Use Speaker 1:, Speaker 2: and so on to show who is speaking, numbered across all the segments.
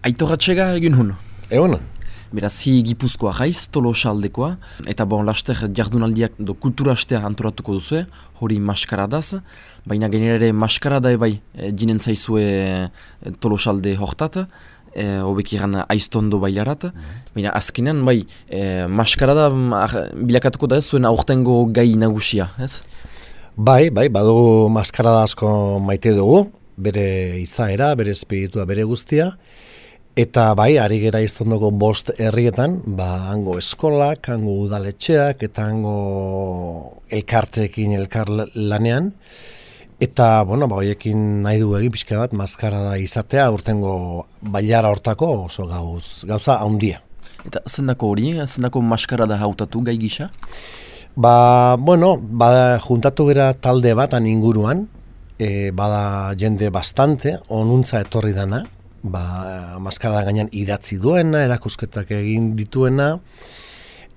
Speaker 1: Aitoratxega egin hun.
Speaker 2: Egun.
Speaker 1: Beraz, hi gipuzkoa jaiz, tolosaldekoa, eta bon, laster jardunaldiak do kultura astea antoratuko duzu, hori maskaradaz, baina genera ere maskarada ebai e, dinen zaizue e, tolosalde hortat, e, hobek iran aiztondo bailarat, baina azkenean bai, e, maskarada ah, bilakatuko da ez zuen aurtengo gai nagusia, ez?
Speaker 2: Bai, bai, badugu maskarada asko maite dugu, bere izaera, bere espiritua, bere guztia, Eta bai, ari gera iztondoko bost herrietan, ba, hango eskolak, hango udaletxeak, eta hango elkarteekin elkar lanean. Eta, bueno, ba, hoiekin nahi du egin pixka bat, maskara da izatea, urtengo bailara hortako oso gauz, gauza handia.
Speaker 1: Eta zendako hori, zendako maskara da hautatu gai gisa?
Speaker 2: Ba, bueno, ba, juntatu gera talde bat inguruan, e, bada jende bastante, onuntza etorri dana, ba, maskara gainean idatzi duena, erakusketak egin dituena,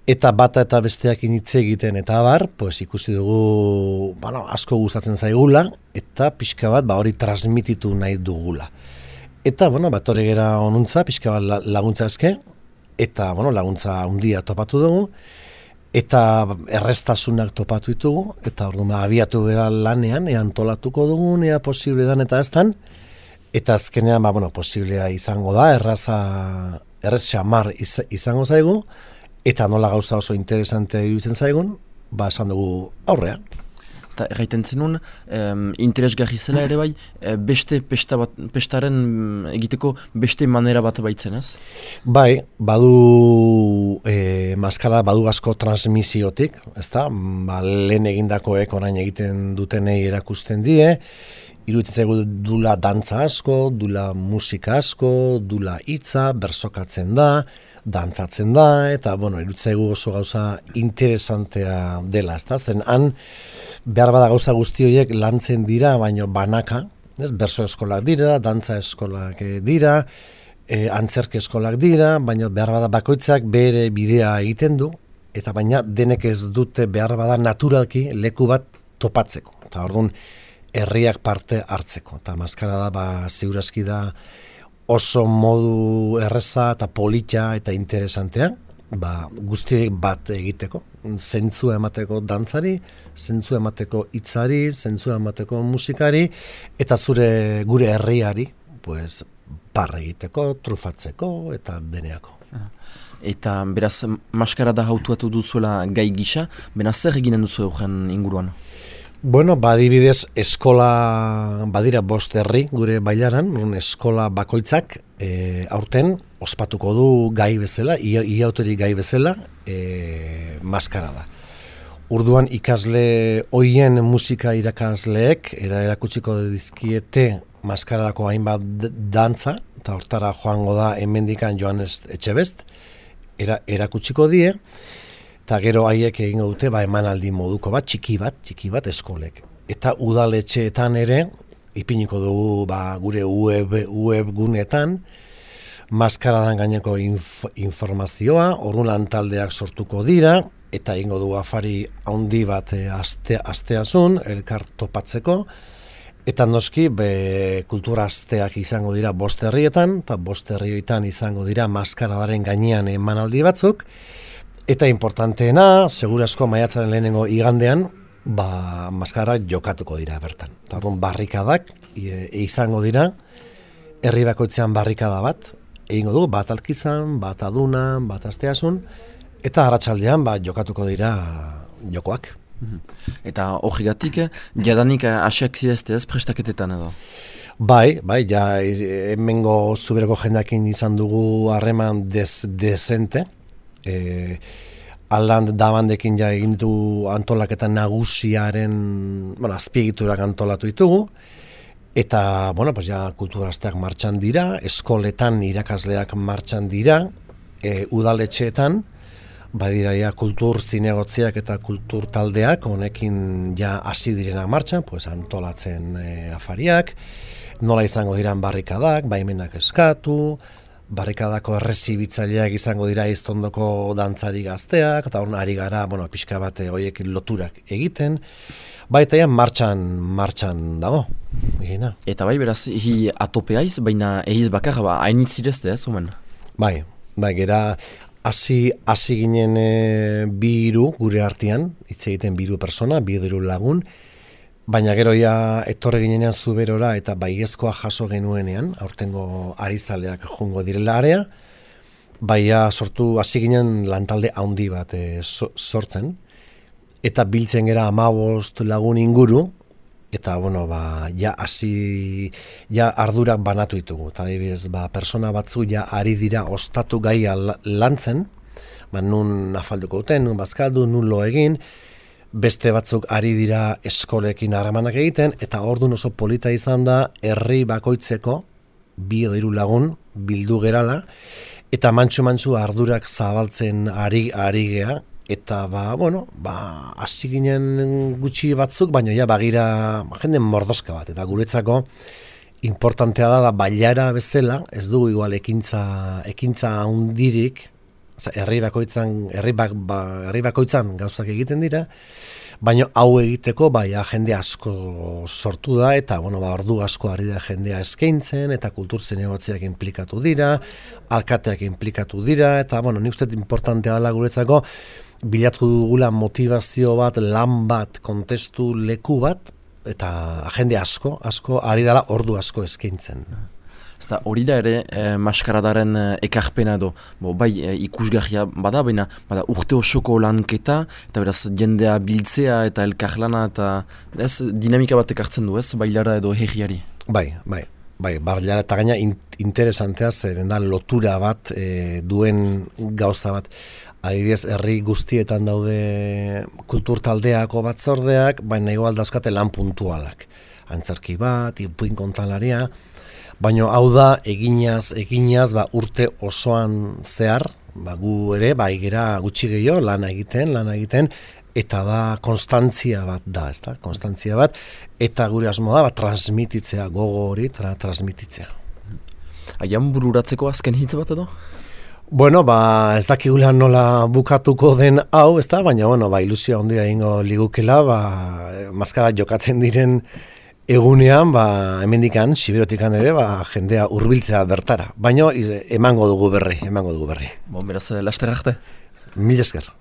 Speaker 2: eta bata eta besteak initze egiten eta bar, pues ikusi dugu bueno, asko gustatzen zaigula, eta pixka bat ba, hori transmititu nahi dugula. Eta, bueno, bat hori gera onuntza, pixka bat laguntza eske, eta, bueno, laguntza handia topatu dugu, eta errestasunak topatu ditugu, eta orduan ba, abiatu gara lanean, ean tolatuko dugu, ea posible dan eta ez Eta azkenean, ba, bueno, posiblea izango da, erraza, errez xamar izango zaigu, eta nola gauza oso interesante iruditzen zaigun, ba, esan dugu aurrea.
Speaker 1: Eta erraiten zenun, um, interesgarri zela ere bai, eh, beste pesta bat, pestaren egiteko beste manera bat baitzen, ez?
Speaker 2: Bai, badu e, maskara, badu asko transmisiotik, ezta? Ba, lehen egindakoek orain egiten dutenei erakusten die, iruditzen zaigu dula dantza asko, dula musika asko, dula hitza, bersokatzen da, dantzatzen da, eta, bueno, iruditzen zaigu oso gauza interesantea dela, ez da? Zen, han, behar bada gauza guzti horiek lantzen dira, baino banaka, ez? Berso eskolak dira, dantza eskolak eh, dira, e, antzerke eskolak dira, baino behar bada bakoitzak bere bidea egiten du, eta baina denek ez dute behar bada naturalki leku bat topatzeko. Eta orduan, herriak parte hartzeko. Eta maskara da, ba, ziurazki da oso modu erreza eta polita eta interesantea, ba, guztiek bat egiteko. Zentzu emateko dantzari, zentzu emateko hitzari, zentzu emateko musikari, eta zure gure herriari, pues, parra egiteko, trufatzeko eta deneako.
Speaker 1: Eta beraz, maskara da hautuatu duzuela gai gisa, bena zer eginen duzu eugen inguruan?
Speaker 2: Bueno, badibidez eskola badira bost herri gure bailaran, eskola bakoitzak e, aurten ospatuko du gai bezala, ia, ia gai bezala, e, maskara da. Urduan ikasle hoien musika irakasleek, era erakutsiko dizkiete maskaradako hainbat dantza, eta hortara joango da hemendikan Joanes Etxebest, era, erakutsiko die, eta gero haiek egingo dute ba emanaldi moduko bat txiki bat txiki bat eskolek eta udaletxeetan ere ipiniko dugu ba, gure web, web gunetan maskaradan gaineko inf, informazioa orduan taldeak sortuko dira eta egingo du afari handi bat e, aste, asteazun elkar topatzeko Eta noski, be, kultura asteak izango dira bost herrietan, eta bost herrioetan izango dira maskaradaren gainean emanaldi batzuk, Eta importanteena, segurasko maiatzaren lehenengo igandean, ba, maskara jokatuko dira bertan. Tardun barrikadak e, izango dira, herri bakoitzean barrikada bat, egingo du, bat alkizan, bat aduna, bat asteasun, eta haratsaldean ba, jokatuko dira jokoak.
Speaker 1: Mhm. Eta horregatik, jadanik asiak zirezte ez prestaketetan edo?
Speaker 2: Bai, bai, ja, hemengo zubereko jendakin izan dugu harreman des, desente, e, aland dabandekin ja egin du antolaketa nagusiaren bueno, azpiegiturak antolatu ditugu eta bueno, pues ja kulturazteak martxan dira, eskoletan irakasleak martxan dira, e, udaletxeetan, badira ja kultur zinegotziak eta kultur taldeak honekin ja hasi direna martxan, pues antolatzen e, afariak, nola izango diran barrikadak, baimenak eskatu, barrikadako errezibitzaileak izango dira iztondoko dantzari gazteak, eta hori ari gara, bueno, pixka bat horiek loturak egiten, baita ja martxan, martxan dago. Egina.
Speaker 1: Eta bai, beraz, hi atopeaiz, baina egiz bakar, ba, hainitzirezte, ez, omen?
Speaker 2: Bai, bai, gera, hasi hasi ginen e, bi hiru gure artean, hitz egiten bi hiru persona, bi hiru lagun, baina gero ja etorre ginenean zuberora eta baiezkoa jaso genuenean, aurtengo arizaleak jongo direla area, baia sortu hasi ginen lantalde handi bat e, sortzen, eta biltzen gera amabost lagun inguru, eta bueno, ba, ja hasi ja ardurak banatu ditugu. Eta adibidez, ba, persona batzu ja ari dira ostatu gaia lantzen, ba, nun nafalduko duten, nun bazkaldu, nun lo egin, beste batzuk ari dira eskolekin harremanak egiten, eta ordun oso polita izan da, herri bakoitzeko, bi edo hiru lagun, bildu gerala, eta mantxu-mantxu ardurak zabaltzen ari, ari gea, eta ba, bueno, ba, hasi ginen gutxi batzuk, baina ja bagira jende mordoska bat, eta guretzako importantea da, da bailara bezala, ez dugu igual ekintza, ekintza hundirik, herri bakoitzan, herri, bak, ba, herri bakoitzan gauzak egiten dira, baina hau egiteko bai jende asko sortu da eta bueno ba ordu asko ari da jendea eskaintzen eta kultur zinegotziak inplikatu dira, alkateak inplikatu dira eta bueno, nik uste importantea dela guretzako bilatu dugula motivazio bat, lan bat, kontestu leku bat, eta jende asko, asko, ari dela ordu asko eskaintzen.
Speaker 1: Eta hori da ere, e, maskaradaren e, ekarpena edo, bo, bai e, ikusgarria bada, baina bada, urte osoko lanketa, eta beraz jendea biltzea eta elkarlana, eta ez dinamika bat ekartzen du, ez, bailara edo herriari.
Speaker 2: Bai, bai, bai, barriara eta gaina interesantea zer, da lotura bat e, duen gauza bat adibidez herri guztietan daude kultur taldeako batzordeak, baina igual dauzkate lan puntualak. Antzerki bat, ipuin kontalaria, baina hau da eginaz, eginaz, ba, urte osoan zehar, ba, gu ere, ba, igera gutxi gehiago, lan egiten, lan egiten, eta da konstantzia bat da, ezta? Konstantzia bat, eta gure asmo da, ba, transmititzea, gogo hori, tra, transmititzea.
Speaker 1: Aian bururatzeko azken hitz bat edo?
Speaker 2: Bueno, ba, ez dakigula nola bukatuko den hau, ez da, baina, bueno, ba, ilusia ondia ingo ligukela, ba, maskara jokatzen diren egunean, ba, hemendikan, siberotikan ere, ba, jendea hurbiltzea bertara. Baina, emango dugu berri, emango dugu berri.
Speaker 1: Bon, beraz, laster arte.
Speaker 2: Mil esker.